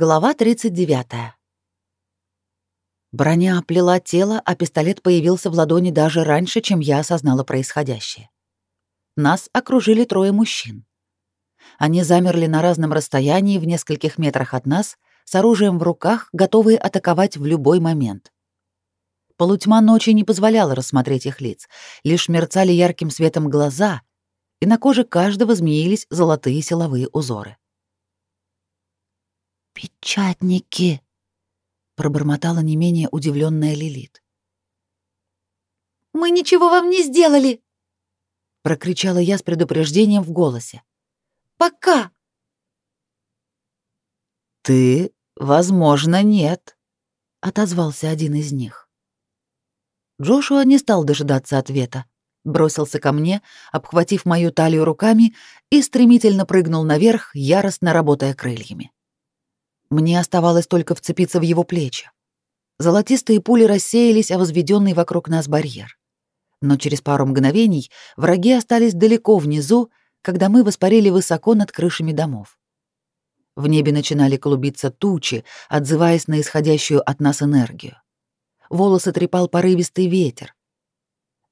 Глава 39. Броня оплела тело, а пистолет появился в ладони даже раньше, чем я осознала происходящее. Нас окружили трое мужчин. Они замерли на разном расстоянии в нескольких метрах от нас, с оружием в руках, готовые атаковать в любой момент. Полутьма ночи не позволяла рассмотреть их лиц, лишь мерцали ярким светом глаза, и на коже каждого змеились золотые силовые узоры. «Печатники!» — пробормотала не менее удивленная Лилит. «Мы ничего вам не сделали!» — прокричала я с предупреждением в голосе. «Пока!» «Ты, возможно, нет», — отозвался один из них. Джошуа не стал дожидаться ответа, бросился ко мне, обхватив мою талию руками и стремительно прыгнул наверх, яростно работая крыльями. Мне оставалось только вцепиться в его плечи. Золотистые пули рассеялись о возведенный вокруг нас барьер. Но через пару мгновений враги остались далеко внизу, когда мы воспарили высоко над крышами домов. В небе начинали клубиться тучи, отзываясь на исходящую от нас энергию. Волосы трепал порывистый ветер.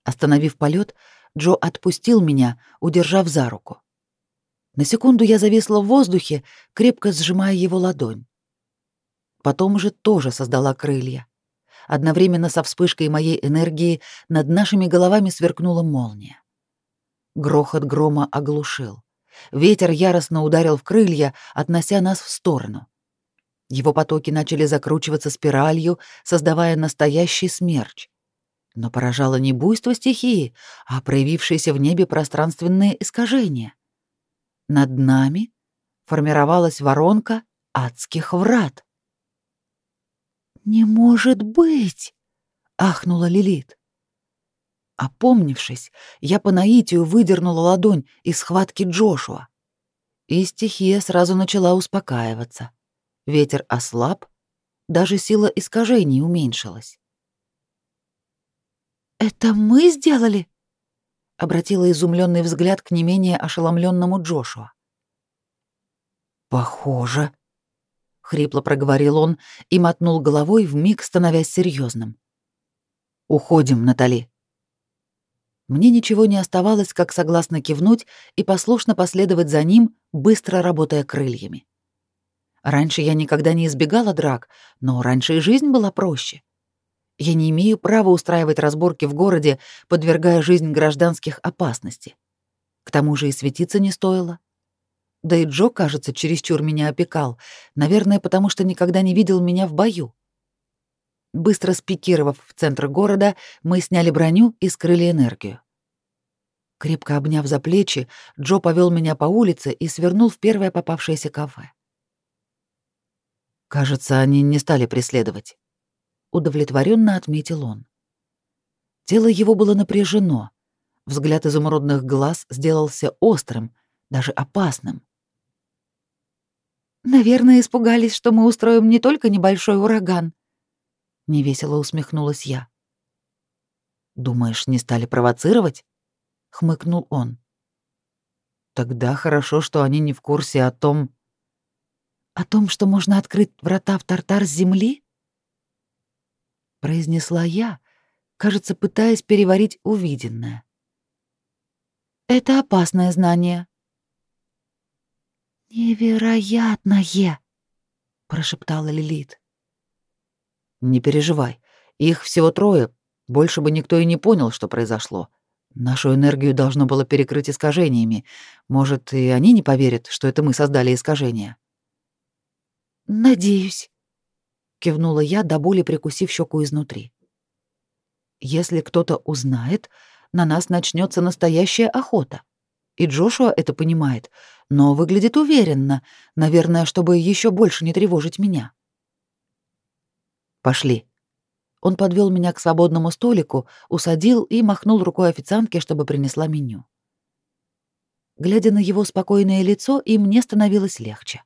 Остановив полет, Джо отпустил меня, удержав за руку. На секунду я зависла в воздухе, крепко сжимая его ладонь. Потом уже тоже создала крылья. Одновременно со вспышкой моей энергии над нашими головами сверкнула молния. Грохот грома оглушил. Ветер яростно ударил в крылья, относя нас в сторону. Его потоки начали закручиваться спиралью, создавая настоящий смерч. Но поражало не буйство стихии, а проявившиеся в небе пространственные искажения — над нами формировалась воронка адских врат. «Не может быть!» — ахнула Лилит. Опомнившись, я по наитию выдернула ладонь из схватки Джошуа. И стихия сразу начала успокаиваться. Ветер ослаб, даже сила искажений уменьшилась. «Это мы сделали?» Обратила изумленный взгляд к не менее ошеломленному Джошуа. Похоже, хрипло проговорил он и мотнул головой, вмиг становясь серьезным. Уходим, Натали. Мне ничего не оставалось, как согласно кивнуть и послушно последовать за ним, быстро работая крыльями. Раньше я никогда не избегала драк, но раньше и жизнь была проще. Я не имею права устраивать разборки в городе, подвергая жизнь гражданских опасности. К тому же и светиться не стоило. Да и Джо, кажется, чересчур меня опекал, наверное, потому что никогда не видел меня в бою. Быстро спикировав в центр города, мы сняли броню и скрыли энергию. Крепко обняв за плечи, Джо повел меня по улице и свернул в первое попавшееся кафе. Кажется, они не стали преследовать удовлетворенно отметил он. Тело его было напряжено. Взгляд изумрудных глаз сделался острым, даже опасным. Наверное, испугались, что мы устроим не только небольшой ураган, невесело усмехнулась я. Думаешь, не стали провоцировать? хмыкнул он. Тогда хорошо, что они не в курсе о том, о том, что можно открыть врата в Тартар с земли? Произнесла я, кажется, пытаясь переварить увиденное. Это опасное знание. Невероятное, прошептала Лилит. Не переживай, их всего трое, больше бы никто и не понял, что произошло. Нашу энергию должно было перекрыть искажениями. Может, и они не поверят, что это мы создали искажения. Надеюсь кивнула я, до боли прикусив щеку изнутри. Если кто-то узнает, на нас начнется настоящая охота. И Джошуа это понимает, но выглядит уверенно, наверное, чтобы еще больше не тревожить меня. Пошли. Он подвел меня к свободному столику, усадил и махнул рукой официантке, чтобы принесла меню. Глядя на его спокойное лицо, и мне становилось легче.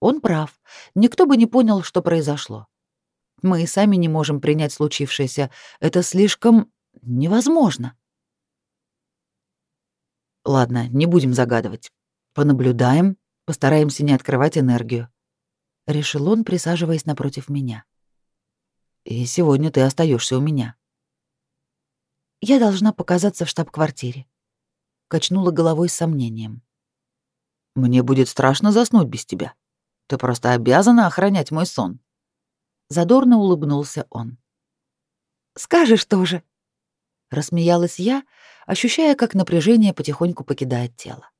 Он прав. Никто бы не понял, что произошло. Мы и сами не можем принять случившееся. Это слишком невозможно. Ладно, не будем загадывать. Понаблюдаем, постараемся не открывать энергию. решил он, присаживаясь напротив меня. И сегодня ты остаешься у меня. Я должна показаться в штаб-квартире. Качнула головой с сомнением. Мне будет страшно заснуть без тебя. Ты просто обязана охранять мой сон. Задорно улыбнулся он. Скажешь тоже. Рассмеялась я, ощущая, как напряжение потихоньку покидает тело.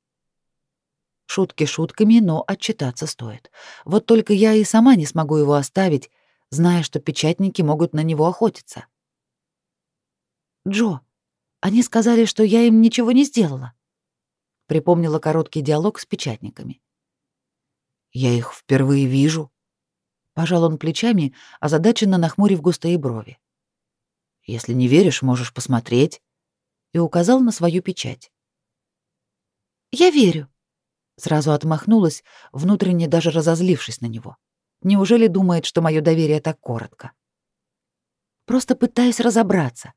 Шутки шутками, но отчитаться стоит. Вот только я и сама не смогу его оставить, зная, что печатники могут на него охотиться. Джо, они сказали, что я им ничего не сделала. Припомнила короткий диалог с печатниками. Я их впервые вижу. Пожал он плечами, озадаченно нахмурив густые брови. Если не веришь, можешь посмотреть. И указал на свою печать. Я верю. Сразу отмахнулась, внутренне даже разозлившись на него. Неужели думает, что мое доверие так коротко? Просто пытаюсь разобраться.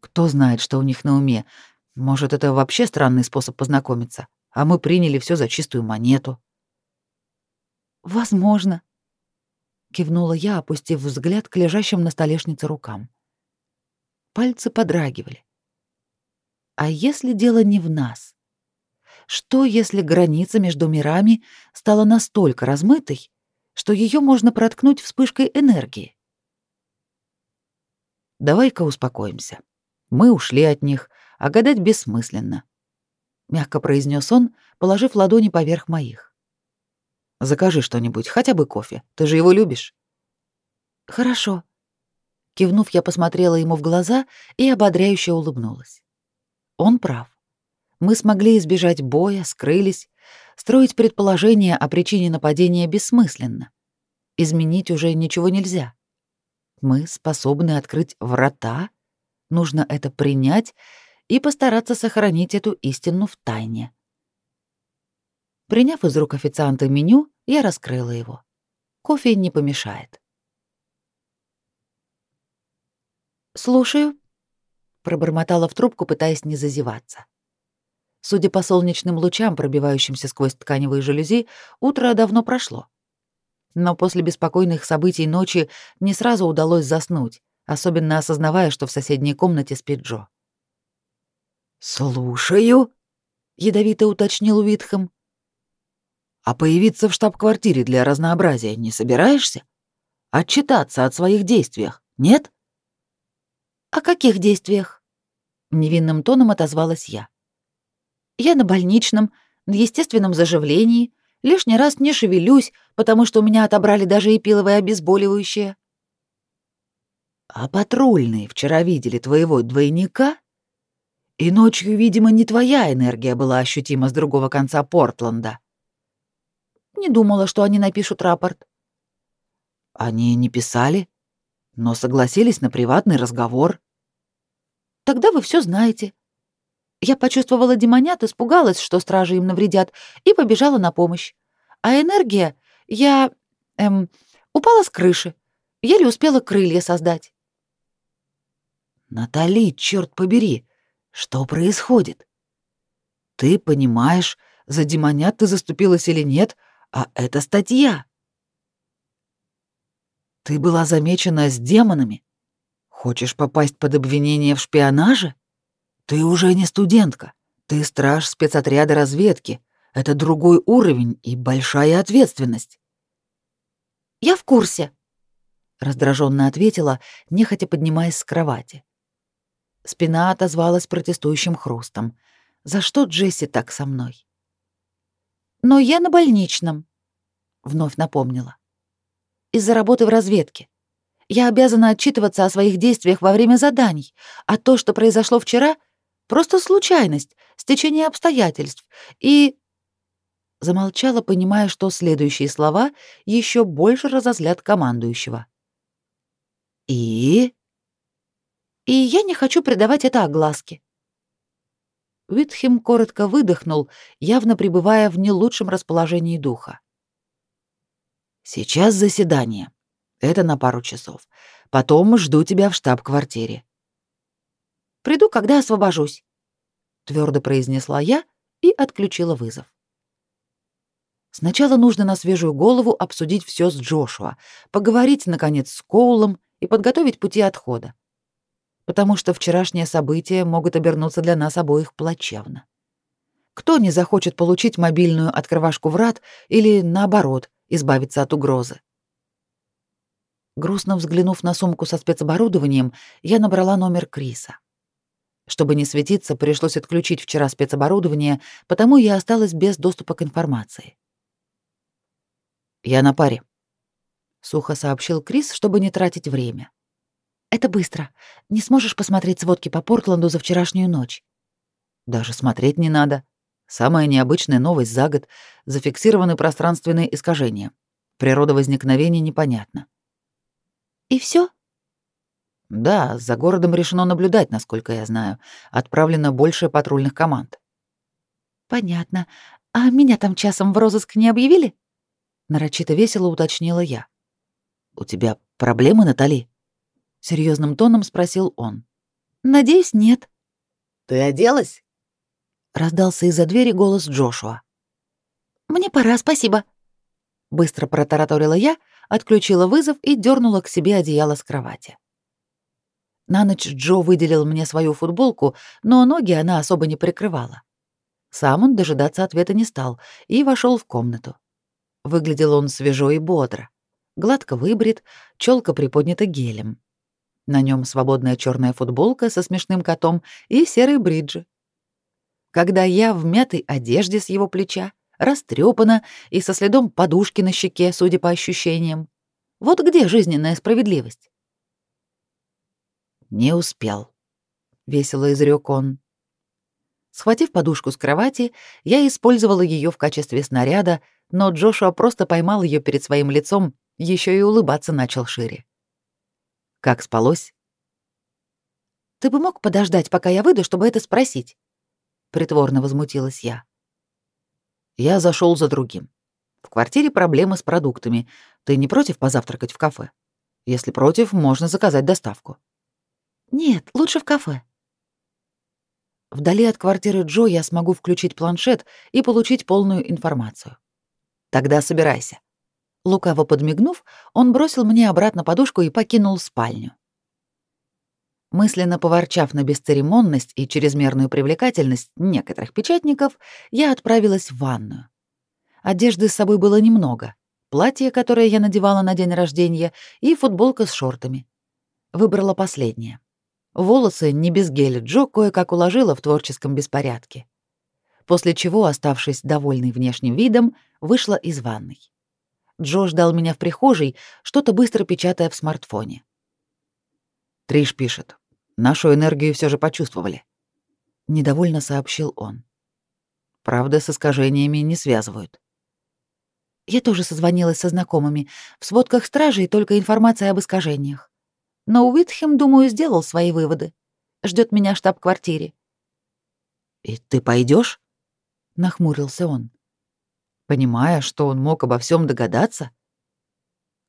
Кто знает, что у них на уме. Может, это вообще странный способ познакомиться, а мы приняли все за чистую монету. Возможно, кивнула я, опустив взгляд к лежащим на столешнице рукам. Пальцы подрагивали. А если дело не в нас? Что, если граница между мирами стала настолько размытой, что ее можно проткнуть вспышкой энергии? Давай-ка успокоимся. Мы ушли от них, а гадать бессмысленно, мягко произнес он, положив ладони поверх моих. Закажи что-нибудь, хотя бы кофе. Ты же его любишь. Хорошо. Кивнув, я посмотрела ему в глаза и ободряюще улыбнулась. Он прав. Мы смогли избежать боя, скрылись. Строить предположения о причине нападения бессмысленно. Изменить уже ничего нельзя. Мы способны открыть врата, нужно это принять и постараться сохранить эту истину в тайне. Приняв из рук официанта меню, я раскрыла его. Кофе не помешает. «Слушаю», — пробормотала в трубку, пытаясь не зазеваться. Судя по солнечным лучам, пробивающимся сквозь тканевые жалюзи, утро давно прошло. Но после беспокойных событий ночи не сразу удалось заснуть, особенно осознавая, что в соседней комнате спит Джо. «Слушаю», — ядовито уточнил Уитхэм. «А появиться в штаб-квартире для разнообразия не собираешься? Отчитаться от своих действиях, нет?» «О каких действиях?» — невинным тоном отозвалась я. «Я на больничном, на естественном заживлении, лишний раз не шевелюсь, потому что у меня отобрали даже эпиловое обезболивающее». «А патрульные вчера видели твоего двойника?» И ночью, видимо, не твоя энергия была ощутима с другого конца Портленда. Не думала, что они напишут рапорт. Они не писали, но согласились на приватный разговор. Тогда вы все знаете. Я почувствовала демонят, испугалась, что стражи им навредят, и побежала на помощь. А энергия... Я... эм... упала с крыши. Еле успела крылья создать. «Натали, черт побери, что происходит? Ты понимаешь, за демонят ты заступилась или нет, а это статья. Ты была замечена с демонами? Хочешь попасть под обвинение в шпионаже? Ты уже не студентка. Ты страж спецотряда разведки. Это другой уровень и большая ответственность. Я в курсе, раздраженно ответила, нехотя поднимаясь с кровати. Спина отозвалась протестующим хрустом. За что Джесси так со мной? Но я на больничном, вновь напомнила из-за работы в разведке. Я обязана отчитываться о своих действиях во время заданий, а то, что произошло вчера, просто случайность, стечение обстоятельств. И замолчала, понимая, что следующие слова еще больше разозлят командующего. И и я не хочу придавать это огласке. Витхем коротко выдохнул, явно пребывая в не лучшем расположении духа. Сейчас заседание. Это на пару часов. Потом жду тебя в штаб-квартире. Приду, когда освобожусь, твердо произнесла я и отключила вызов. Сначала нужно на свежую голову обсудить все с Джошуа, поговорить, наконец, с Коулом и подготовить пути отхода. Потому что вчерашние события могут обернуться для нас обоих плачевно. Кто не захочет получить мобильную открывашку врат или, наоборот, избавиться от угрозы? Грустно взглянув на сумку со спецоборудованием, я набрала номер Криса. Чтобы не светиться, пришлось отключить вчера спецоборудование, потому я осталась без доступа к информации. «Я на паре», — сухо сообщил Крис, чтобы не тратить время. «Это быстро. Не сможешь посмотреть сводки по Портленду за вчерашнюю ночь?» «Даже смотреть не надо. Самая необычная новость за год — зафиксированы пространственные искажения. Природа возникновения непонятна». «И все? Да, за городом решено наблюдать, насколько я знаю. Отправлено больше патрульных команд. Понятно. А меня там часом в розыск не объявили? нарочито весело уточнила я. У тебя проблемы, Натали? Серьезным тоном спросил он. Надеюсь, нет. Ты оделась? раздался из-за двери голос Джошуа. Мне пора, спасибо. Быстро протараторила я, отключила вызов и дернула к себе одеяло с кровати. На ночь Джо выделил мне свою футболку, но ноги она особо не прикрывала. Сам он дожидаться ответа не стал и вошел в комнату. Выглядел он свежо и бодро. Гладко выбрит, челка приподнята гелем. На нем свободная черная футболка со смешным котом и серые бриджи. Когда я в мятой одежде с его плеча, растрепана и со следом подушки на щеке, судя по ощущениям, вот где жизненная справедливость? Не успел, весело изрек он. Схватив подушку с кровати, я использовала ее в качестве снаряда, но Джошуа просто поймал ее перед своим лицом, еще и улыбаться начал шире. Как спалось? Ты бы мог подождать, пока я выйду, чтобы это спросить? Притворно возмутилась я. Я зашел за другим. В квартире проблемы с продуктами. Ты не против позавтракать в кафе? Если против, можно заказать доставку. Нет, лучше в кафе. Вдали от квартиры Джо я смогу включить планшет и получить полную информацию. Тогда собирайся. Лукаво подмигнув, он бросил мне обратно подушку и покинул спальню. Мысленно поворчав на бесцеремонность и чрезмерную привлекательность некоторых печатников, я отправилась в ванную. Одежды с собой было немного. Платье, которое я надевала на день рождения, и футболка с шортами. Выбрала последнее. Волосы не без геля Джо кое-как уложила в творческом беспорядке. После чего, оставшись довольной внешним видом, вышла из ванной. Джо ждал меня в прихожей, что-то быстро печатая в смартфоне. Триш пишет. Нашу энергию все же почувствовали. Недовольно сообщил он. Правда, с искажениями не связывают. Я тоже созвонилась со знакомыми. В сводках стражей только информация об искажениях. Но Уитхем, думаю, сделал свои выводы. Ждет меня в штаб-квартире. «И ты пойдешь? нахмурился он. Понимая, что он мог обо всем догадаться?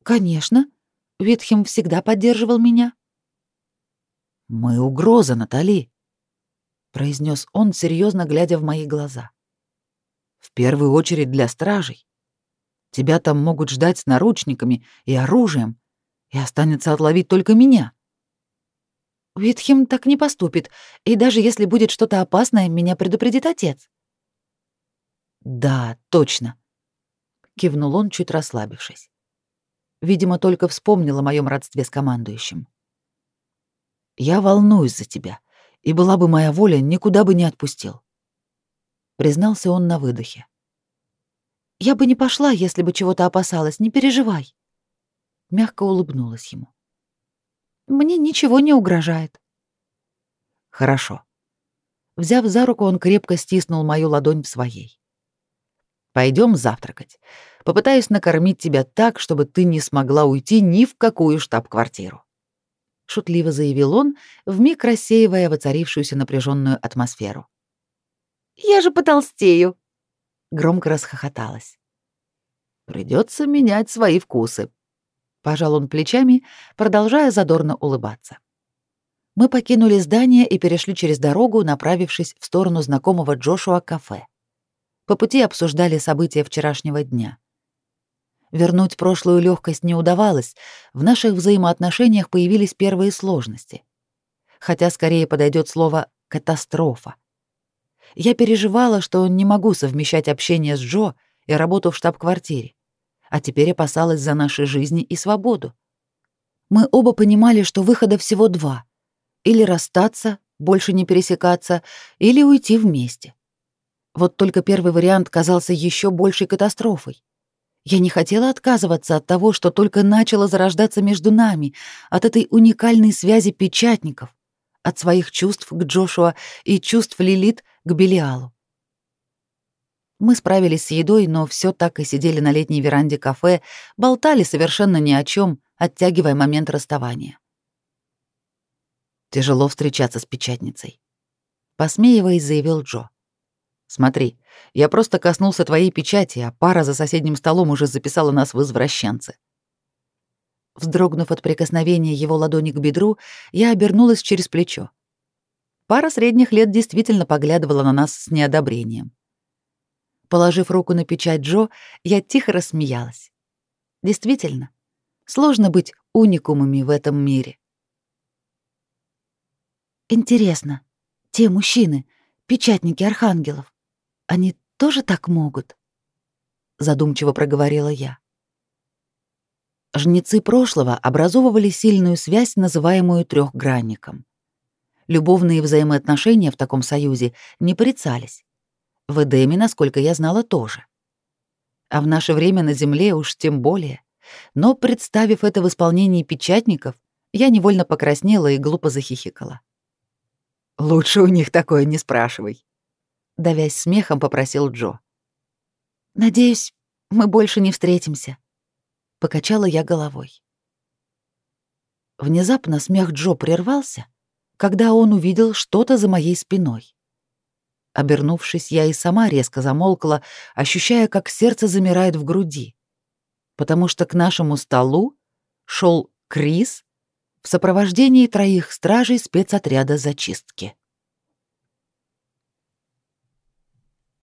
«Конечно. Уитхем всегда поддерживал меня». «Мы угроза, Натали», — произнес он, серьезно глядя в мои глаза. «В первую очередь для стражей. Тебя там могут ждать с наручниками и оружием, и останется отловить только меня. Витхем так не поступит, и даже если будет что-то опасное, меня предупредит отец. Да, точно, кивнул он, чуть расслабившись. Видимо, только вспомнил о моем родстве с командующим. Я волнуюсь за тебя, и была бы моя воля, никуда бы не отпустил. Признался он на выдохе. Я бы не пошла, если бы чего-то опасалась, не переживай мягко улыбнулась ему. Мне ничего не угрожает. Хорошо. Взяв за руку, он крепко стиснул мою ладонь в своей. Пойдем завтракать. Попытаюсь накормить тебя так, чтобы ты не смогла уйти ни в какую штаб-квартиру. Шутливо заявил он, вмиг рассеивая воцарившуюся напряженную атмосферу. Я же потолстею. Громко расхохоталась. Придется менять свои вкусы, Пожал он плечами, продолжая задорно улыбаться. Мы покинули здание и перешли через дорогу, направившись в сторону знакомого Джошуа кафе. По пути обсуждали события вчерашнего дня. Вернуть прошлую легкость не удавалось, в наших взаимоотношениях появились первые сложности. Хотя скорее подойдет слово «катастрофа». Я переживала, что не могу совмещать общение с Джо и работу в штаб-квартире, а теперь опасалась за наши жизни и свободу. Мы оба понимали, что выхода всего два — или расстаться, больше не пересекаться, или уйти вместе. Вот только первый вариант казался еще большей катастрофой. Я не хотела отказываться от того, что только начало зарождаться между нами, от этой уникальной связи печатников, от своих чувств к Джошуа и чувств Лилит к Белиалу. Мы справились с едой, но все так и сидели на летней веранде кафе, болтали совершенно ни о чем, оттягивая момент расставания. Тяжело встречаться с печатницей. Посмеиваясь, заявил Джо. Смотри, я просто коснулся твоей печати, а пара за соседним столом уже записала нас в извращенцы. Вздрогнув от прикосновения его ладони к бедру, я обернулась через плечо. Пара средних лет действительно поглядывала на нас с неодобрением. Положив руку на печать Джо, я тихо рассмеялась. Действительно, сложно быть уникумами в этом мире. Интересно, те мужчины, печатники архангелов, они тоже так могут? Задумчиво проговорила я. Жнецы прошлого образовывали сильную связь, называемую трехгранником. Любовные взаимоотношения в таком союзе не порицались. В Эдеме, насколько я знала, тоже. А в наше время на Земле уж тем более. Но, представив это в исполнении печатников, я невольно покраснела и глупо захихикала. Лучше у них такое не спрашивай. Давясь смехом, попросил Джо. Надеюсь, мы больше не встретимся. Покачала я головой. Внезапно смех Джо прервался, когда он увидел что-то за моей спиной. Обернувшись, я и сама резко замолкла, ощущая, как сердце замирает в груди, потому что к нашему столу шел Крис в сопровождении троих стражей спецотряда зачистки.